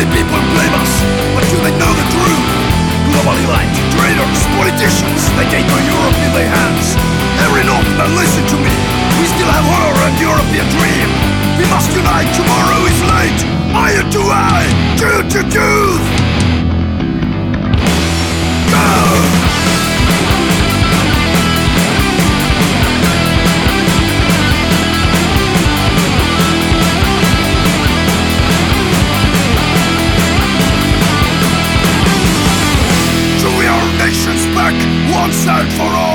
many people blame us, but do they know the truth? Global elite, traitors, politicians, they take our Europe in their hands. Every Northman, listen to me. We still have horror and European dream. We must unite, tomorrow for all